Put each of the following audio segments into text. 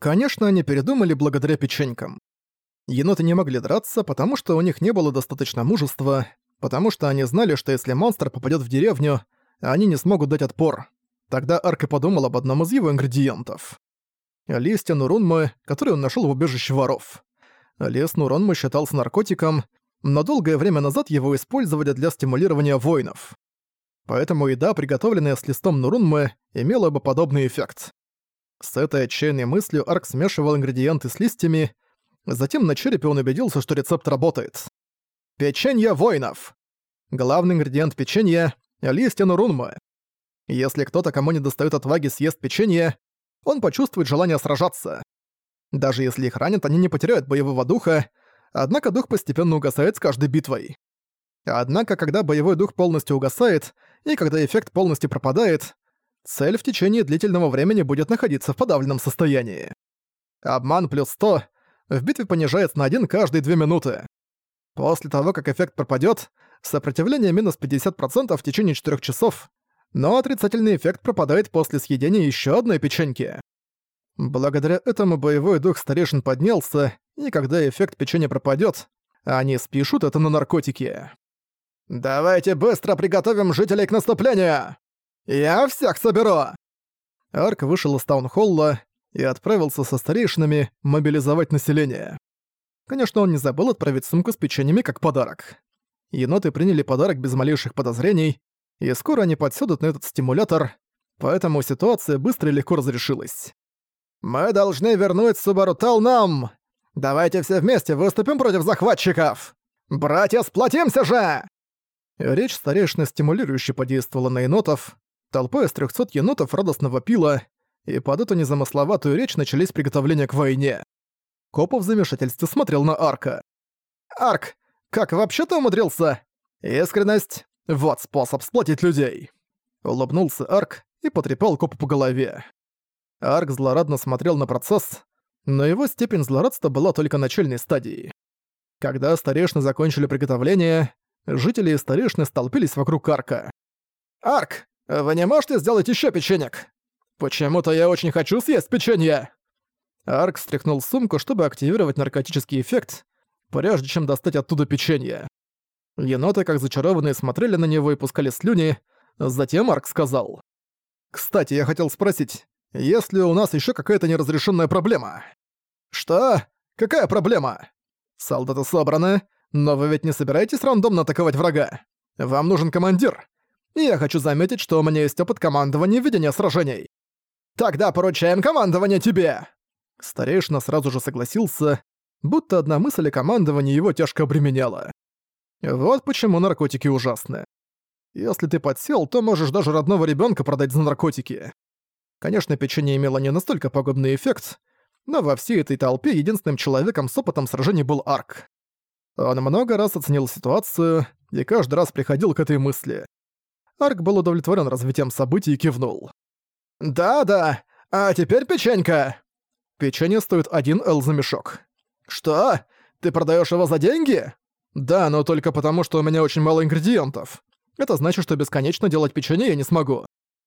Конечно, они передумали благодаря печенькам. Еноты не могли драться, потому что у них не было достаточно мужества, потому что они знали, что если монстр попадет в деревню, они не смогут дать отпор. Тогда Арк и подумал об одном из его ингредиентов. Листья Нурунмы, который он нашел в убежище воров. Лес Нурунмы считался наркотиком, но долгое время назад его использовали для стимулирования воинов. Поэтому еда, приготовленная с листом Нурунмы, имела бы подобный эффект. С этой отчаянной мыслью Арк смешивал ингредиенты с листьями, затем на черепе он убедился, что рецепт работает. Печенье воинов! Главный ингредиент печенья — листья Нурунмы. Если кто-то, кому не достает отваги, съест печенье, он почувствует желание сражаться. Даже если их ранят, они не потеряют боевого духа, однако дух постепенно угасает с каждой битвой. Однако, когда боевой дух полностью угасает, и когда эффект полностью пропадает, цель в течение длительного времени будет находиться в подавленном состоянии. Обман плюс 100 в битве понижается на 1 каждые 2 минуты. После того, как эффект пропадет, сопротивление минус 50% в течение 4 часов, но отрицательный эффект пропадает после съедения еще одной печеньки. Благодаря этому боевой дух старейшин поднялся, и когда эффект печенья пропадет, они спишут это на наркотики. «Давайте быстро приготовим жителей к наступлению! Я всех соберу!» Арк вышел из таунхолла и отправился со старейшинами мобилизовать население. Конечно, он не забыл отправить сумку с печеньями как подарок. Еноты приняли подарок без малейших подозрений, и скоро они подсядут на этот стимулятор, поэтому ситуация быстро и легко разрешилась. «Мы должны вернуть Субарутал нам! Давайте все вместе выступим против захватчиков! Братья, сплотимся же!» Речь старейшины стимулирующе подействовала на енотов, толпа из 300 енотов радостно вопила, и под эту незамысловатую речь начались приготовления к войне. Копа в замешательстве смотрел на Арка. «Арк, как вообще ты умудрился? Искренность — вот способ сплотить людей!» Улыбнулся Арк и потрепал Копа по голове. Арк злорадно смотрел на процесс, но его степень злорадства была только начальной стадией. Когда старейшины закончили приготовление, жители и старейшины столпились вокруг Арка. «Арк, вы не можете сделать еще печенек? Почему-то я очень хочу съесть печенье!» Арк встряхнул сумку, чтобы активировать наркотический эффект, прежде чем достать оттуда печенье. Еноты, как зачарованные, смотрели на него и пускали слюни, затем Арк сказал. «Кстати, я хотел спросить, есть ли у нас еще какая-то неразрешенная проблема?» «Что? Какая проблема?» «Солдаты собраны, но вы ведь не собираетесь рандомно атаковать врага? Вам нужен командир. И я хочу заметить, что у меня есть опыт командования ведения сражений. Тогда поручаем командование тебе!» Старейшина сразу же согласился, будто одна мысль о командовании его тяжко обременяла. Вот почему наркотики ужасны. Если ты подсел, то можешь даже родного ребенка продать за наркотики. Конечно, печенье имело не настолько пагубный эффект, но во всей этой толпе единственным человеком с опытом сражений был Арк. Он много раз оценил ситуацию и каждый раз приходил к этой мысли. Арк был удовлетворен развитием событий и кивнул. «Да-да, а теперь печенька!» Печенье стоит один эл за мешок. «Что? Ты продаешь его за деньги?» «Да, но только потому, что у меня очень мало ингредиентов. Это значит, что бесконечно делать печенье я не смогу.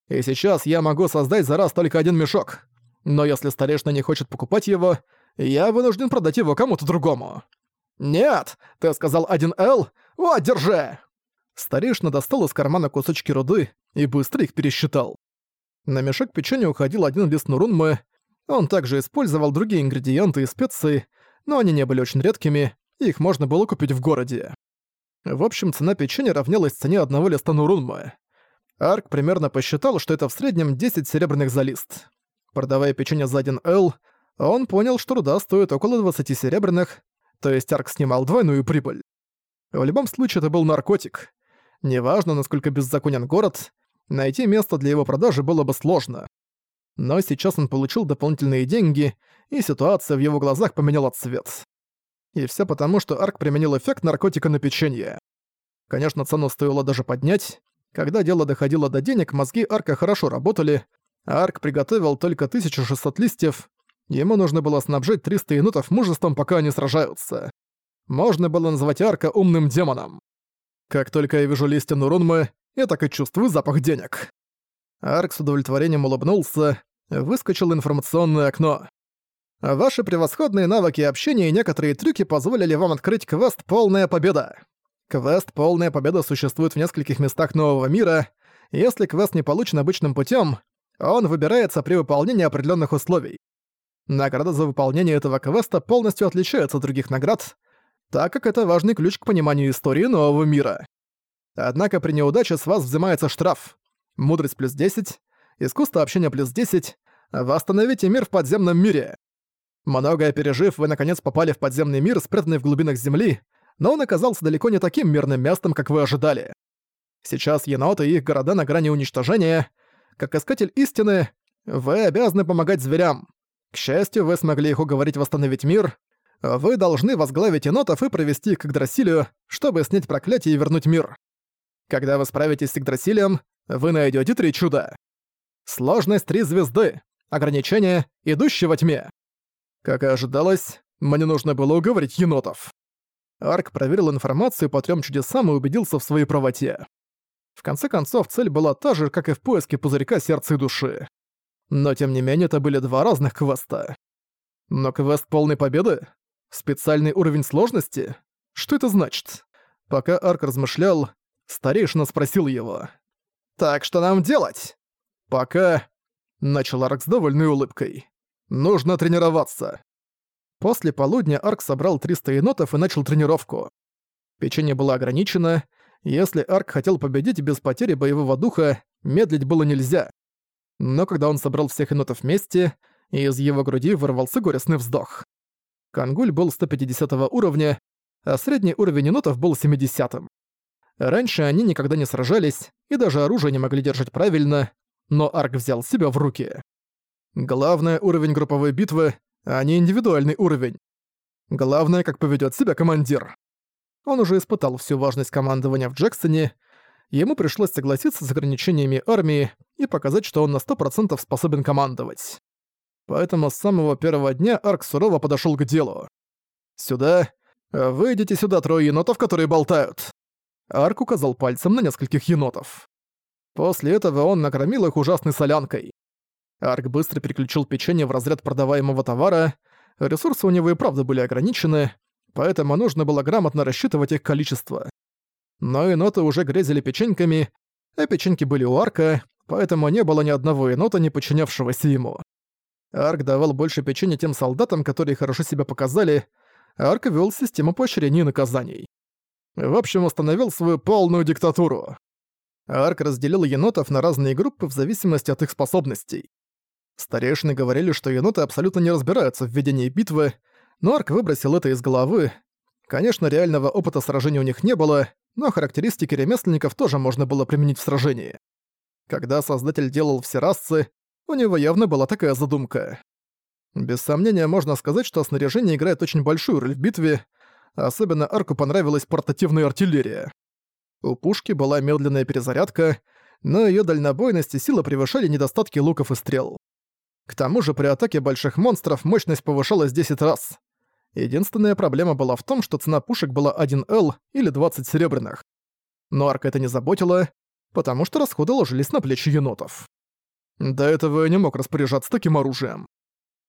И сейчас я могу создать за раз только один мешок. Но если старейшина не хочет покупать его, я вынужден продать его кому-то другому. «Нет, ты сказал 1Л? Вот, держи!» Старейшина достал из кармана кусочки руды и быстро их пересчитал. На мешок печенья уходил один лист нурунмы. Он также использовал другие ингредиенты и специи, но они не были очень редкими, их можно было купить в городе. В общем, цена печенья равнялась цене одного листа нурунмы. Арк примерно посчитал, что это в среднем 10 серебряных за лист. Продавая печенье за 1 Л, он понял, что руда стоит около 20 серебряных, то есть Арк снимал двойную прибыль. В любом случае это был наркотик. Неважно, насколько беззаконен город, найти место для его продажи было бы сложно. Но сейчас он получил дополнительные деньги, и ситуация в его глазах поменяла цвет. И все потому, что Арк применил эффект наркотика на печенье. Конечно, цену стоило даже поднять. Когда дело доходило до денег, мозги Арка хорошо работали, а Арк приготовил только 1600 листьев, Ему нужно было снабжать 300 енотов мужеством, пока они сражаются. Можно было назвать Арка умным демоном. Как только я вижу листья Нурунмы, я так и чувствую запах денег. Арк с удовлетворением улыбнулся, выскочил информационное окно. Ваши превосходные навыки общения и некоторые трюки позволили вам открыть квест «Полная победа». Квест «Полная победа» существует в нескольких местах нового мира. Если квест не получен обычным путем, он выбирается при выполнении определенных условий. Награда за выполнение этого квеста полностью отличается от других наград, так как это важный ключ к пониманию истории нового мира. Однако при неудаче с вас взимается штраф. Мудрость плюс 10, искусство общения плюс 10, восстановите мир в подземном мире. Многое пережив, вы наконец попали в подземный мир, спрятанный в глубинах Земли, но он оказался далеко не таким мирным местом, как вы ожидали. Сейчас еноты и их города на грани уничтожения. Как искатель истины, вы обязаны помогать зверям. К счастью, вы смогли их уговорить восстановить мир. Вы должны возглавить енотов и провести их к Игдрасилю, чтобы снять проклятие и вернуть мир. Когда вы справитесь с Игдрасилем, вы найдете три чуда. Сложность три звезды. Ограничение, идущее во тьме. Как и ожидалось, мне нужно было уговорить енотов. Арк проверил информацию по трем чудесам и убедился в своей правоте. В конце концов, цель была та же, как и в поиске пузырька сердца и души. Но тем не менее, это были два разных квеста. Но квест полной победы? Специальный уровень сложности? Что это значит? Пока Арк размышлял, старейшина спросил его. «Так что нам делать?» «Пока...» — начал Арк с довольной улыбкой. Нужно тренироваться. После полудня Арк собрал 300 енотов и начал тренировку. Печенье было ограничено. Если Арк хотел победить без потери боевого духа, медлить было нельзя. Но когда он собрал всех енотов вместе, из его груди вырвался горестный вздох. Кангуль был 150 уровня, а средний уровень енотов был 70 -м. Раньше они никогда не сражались и даже оружие не могли держать правильно, но Арк взял себя в руки. Главное — уровень групповой битвы, а не индивидуальный уровень. Главное, как поведет себя командир. Он уже испытал всю важность командования в Джексоне, ему пришлось согласиться с ограничениями армии и показать, что он на 100% способен командовать. Поэтому с самого первого дня Арк сурово подошел к делу. «Сюда. Выйдите сюда, трое енотов, которые болтают». Арк указал пальцем на нескольких енотов. После этого он накормил их ужасной солянкой. Арк быстро переключил печенье в разряд продаваемого товара. Ресурсы у него и правда были ограничены, поэтому нужно было грамотно рассчитывать их количество. Но еноты уже грезили печеньками, а печеньки были у Арка, поэтому не было ни одного енота, не подчинявшегося ему. Арк давал больше печенья тем солдатам, которые хорошо себя показали, Арк вел систему поощрений и наказаний. В общем, установил свою полную диктатуру. Арк разделил енотов на разные группы в зависимости от их способностей. Старейшины говорили, что еноты абсолютно не разбираются в ведении битвы, но Арк выбросил это из головы. Конечно, реального опыта сражения у них не было, но характеристики ремесленников тоже можно было применить в сражении. Когда создатель делал все расы, у него явно была такая задумка. Без сомнения, можно сказать, что снаряжение играет очень большую роль в битве, особенно Арку понравилась портативная артиллерия. У пушки была медленная перезарядка, но ее дальнобойность и сила превышали недостатки луков и стрел. К тому же при атаке больших монстров мощность повышалась 10 раз. Единственная проблема была в том, что цена пушек была 1Л или 20 серебряных. Но Арка это не заботило, потому что расходы ложились на плечи енотов. До этого я не мог распоряжаться таким оружием.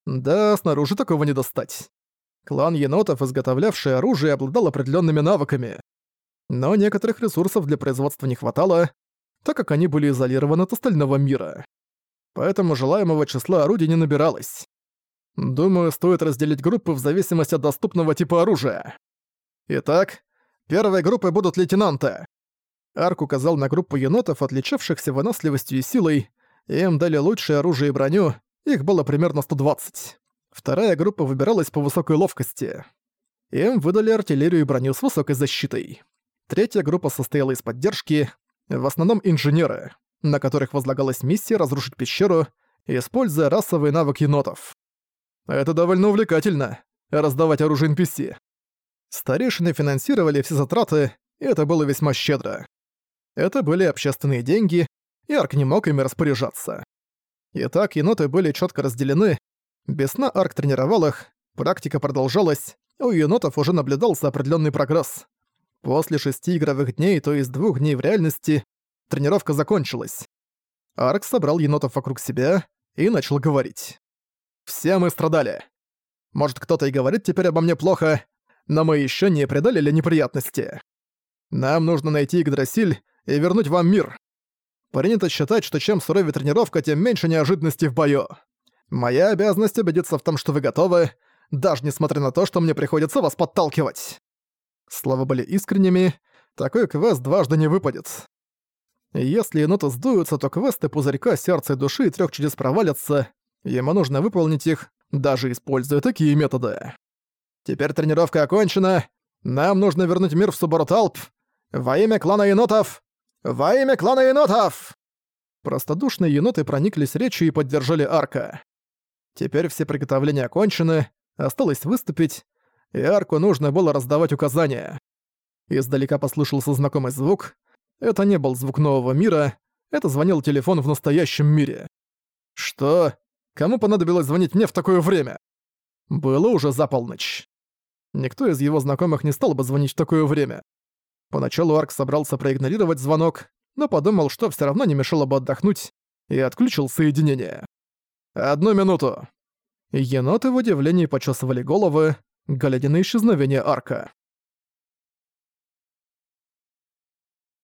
Да, снаружи такого не достать. Клан енотов, изготовлявший оружие, обладал определенными навыками. Но некоторых ресурсов для производства не хватало, так как они были изолированы от остального мира поэтому желаемого числа орудий не набиралось. Думаю, стоит разделить группы в зависимости от доступного типа оружия. Итак, первой группой будут лейтенанты. Арк указал на группу енотов, отличавшихся выносливостью и силой, им дали лучшее оружие и броню, их было примерно 120. Вторая группа выбиралась по высокой ловкости. Им выдали артиллерию и броню с высокой защитой. Третья группа состояла из поддержки, в основном инженеры на которых возлагалась миссия разрушить пещеру, используя расовый навык енотов. Это довольно увлекательно — раздавать оружие NPC. Старейшины финансировали все затраты, и это было весьма щедро. Это были общественные деньги, и Арк не мог ими распоряжаться. Итак, еноты были четко разделены, без сна Арк тренировал их, практика продолжалась, у енотов уже наблюдался определенный прогресс. После шести игровых дней, то есть двух дней в реальности, Тренировка закончилась. Арк собрал енотов вокруг себя и начал говорить. «Все мы страдали. Может, кто-то и говорит теперь обо мне плохо, но мы еще не преодолели неприятности. Нам нужно найти Игдрасиль и вернуть вам мир. Принято считать, что чем суровее тренировка, тем меньше неожиданностей в бою. Моя обязанность убедиться в том, что вы готовы, даже несмотря на то, что мне приходится вас подталкивать. Слова были искренними, такой квест дважды не выпадет. Если еноты сдуются, то квесты пузырька сердца и души и трёх чудес провалятся, ему нужно выполнить их, даже используя такие методы. Теперь тренировка окончена, нам нужно вернуть мир в Субаруталп. Во имя клана енотов! Во имя клана енотов! Простодушные еноты прониклись речью и поддержали арка. Теперь все приготовления окончены, осталось выступить, и арку нужно было раздавать указания. Издалека послышался знакомый звук. Это не был звук нового мира, это звонил телефон в настоящем мире. Что? Кому понадобилось звонить мне в такое время? Было уже за полночь. Никто из его знакомых не стал бы звонить в такое время. Поначалу Арк собрался проигнорировать звонок, но подумал, что все равно не мешало бы отдохнуть, и отключил соединение. «Одну минуту!» Еноты в удивлении почесывали головы, глядя на исчезновение Арка.